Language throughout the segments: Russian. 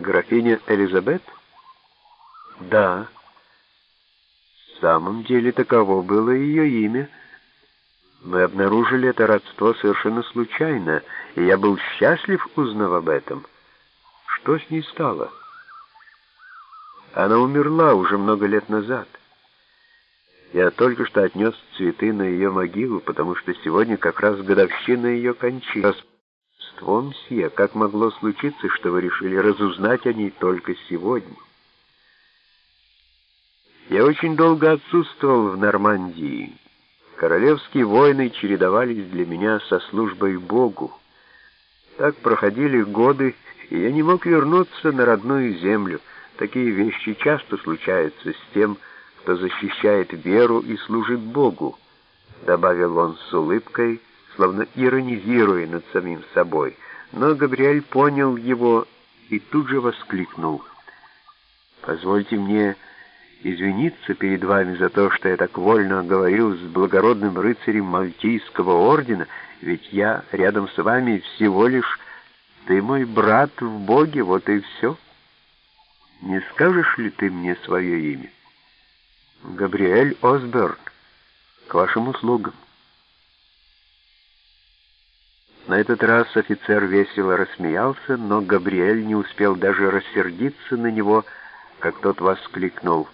Графиня Элизабет? Да. В самом деле таково было ее имя. Мы обнаружили это родство совершенно случайно, и я был счастлив, узнав об этом. Что с ней стало? Она умерла уже много лет назад. Я только что отнес цветы на ее могилу, потому что сегодня как раз годовщина ее кончины. Родство, мсье, как могло случиться, что вы решили разузнать о ней только сегодня? Я очень долго отсутствовал в Нормандии. Королевские войны чередовались для меня со службой Богу. Так проходили годы, и я не мог вернуться на родную землю. Такие вещи часто случаются с тем, кто защищает веру и служит Богу, добавил он с улыбкой, словно иронизируя над самим собой. Но Габриэль понял его и тут же воскликнул. «Позвольте мне извиниться перед вами за то, что я так вольно говорил с благородным рыцарем Мальтийского ордена, ведь я рядом с вами всего лишь ты мой брат в Боге, вот и все. Не скажешь ли ты мне свое имя? Габриэль Осберн, к вашим услугам». На этот раз офицер весело рассмеялся, но Габриэль не успел даже рассердиться на него, как тот воскликнул.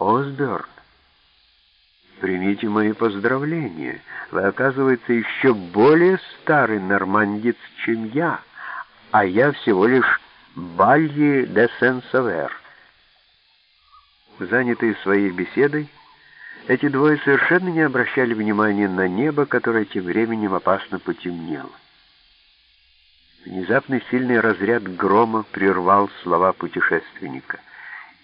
«Осберн, примите мои поздравления. Вы, оказывается, еще более старый нормандец, чем я, а я всего лишь Бальи де Сен-Савер». Занятые своей беседой, эти двое совершенно не обращали внимания на небо, которое тем временем опасно потемнело. Внезапный сильный разряд грома прервал слова путешественника,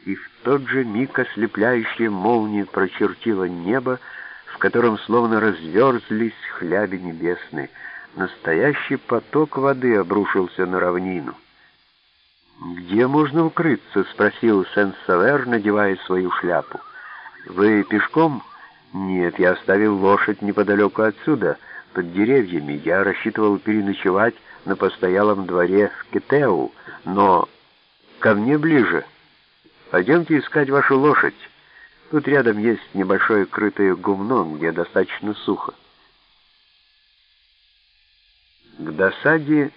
и в тот же миг ослепляющая молния прочертила небо, в котором словно разверзлись хляби небесные. Настоящий поток воды обрушился на равнину. «Где можно укрыться?» — спросил Сен-Савер, надевая свою шляпу. «Вы пешком?» «Нет, я оставил лошадь неподалеку отсюда, под деревьями. Я рассчитывал переночевать на постоялом дворе в Кетеу, но ко мне ближе. Пойдемте искать вашу лошадь. Тут рядом есть небольшое крытое гумно, где достаточно сухо». К досаде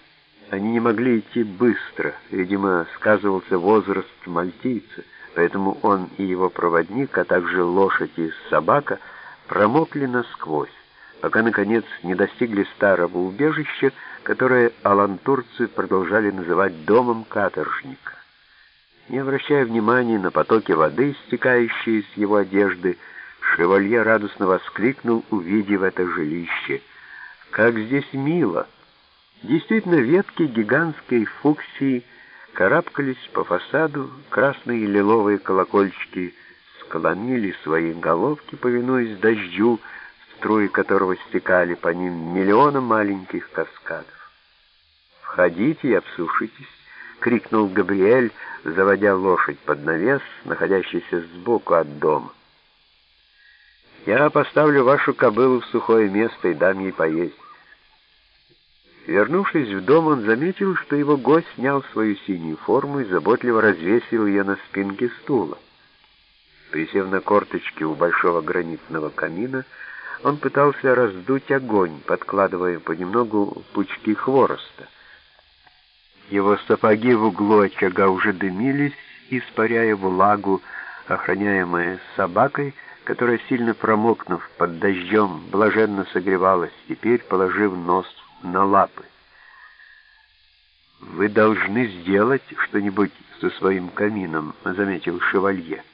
они не могли идти быстро. Видимо, сказывался возраст мальтийца — поэтому он и его проводник, а также лошадь и собака промокли насквозь, пока, наконец, не достигли старого убежища, которое алантурцы продолжали называть домом каторжника. Не обращая внимания на потоки воды, стекающие с его одежды, шевалье радостно воскликнул, увидев это жилище. «Как здесь мило!» Действительно, ветки гигантской фуксии — карабкались по фасаду, красные и лиловые колокольчики склонили свои головки, повинуясь дождю, струи которого стекали по ним миллионы маленьких каскадов. «Входите и обсушитесь!» — крикнул Габриэль, заводя лошадь под навес, находящийся сбоку от дома. «Я поставлю вашу кобылу в сухое место и дам ей поесть. Вернувшись в дом, он заметил, что его гость снял свою синюю форму и заботливо развесил ее на спинке стула. Присев на корточки у большого гранитного камина, он пытался раздуть огонь, подкладывая понемногу пучки хвороста. Его сапоги в углу очага уже дымились, испаряя влагу, охраняемая собакой, которая, сильно промокнув под дождем, блаженно согревалась, теперь положив нос на лапы. «Вы должны сделать что-нибудь со своим камином», — заметил шевалье.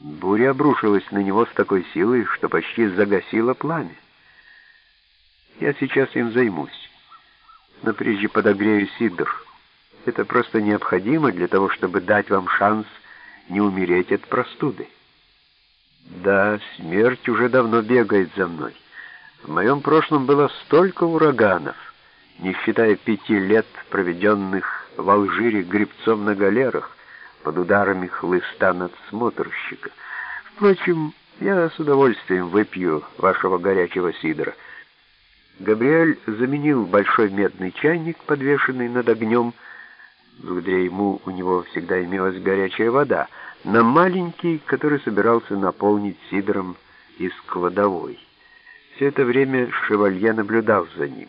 Буря обрушилась на него с такой силой, что почти загасила пламя. «Я сейчас им займусь, но прежде подогрею сидр. Это просто необходимо для того, чтобы дать вам шанс не умереть от простуды». «Да, смерть уже давно бегает за мной». В моем прошлом было столько ураганов, не считая пяти лет, проведенных в Алжире гребцом на галерах под ударами хлыста надсмотрщика. Впрочем, я с удовольствием выпью вашего горячего сидра. Габриэль заменил большой медный чайник, подвешенный над огнем, благодаря ему у него всегда имелась горячая вода, на маленький, который собирался наполнить сидром из кладовой. Все это время шевалье наблюдал за ним.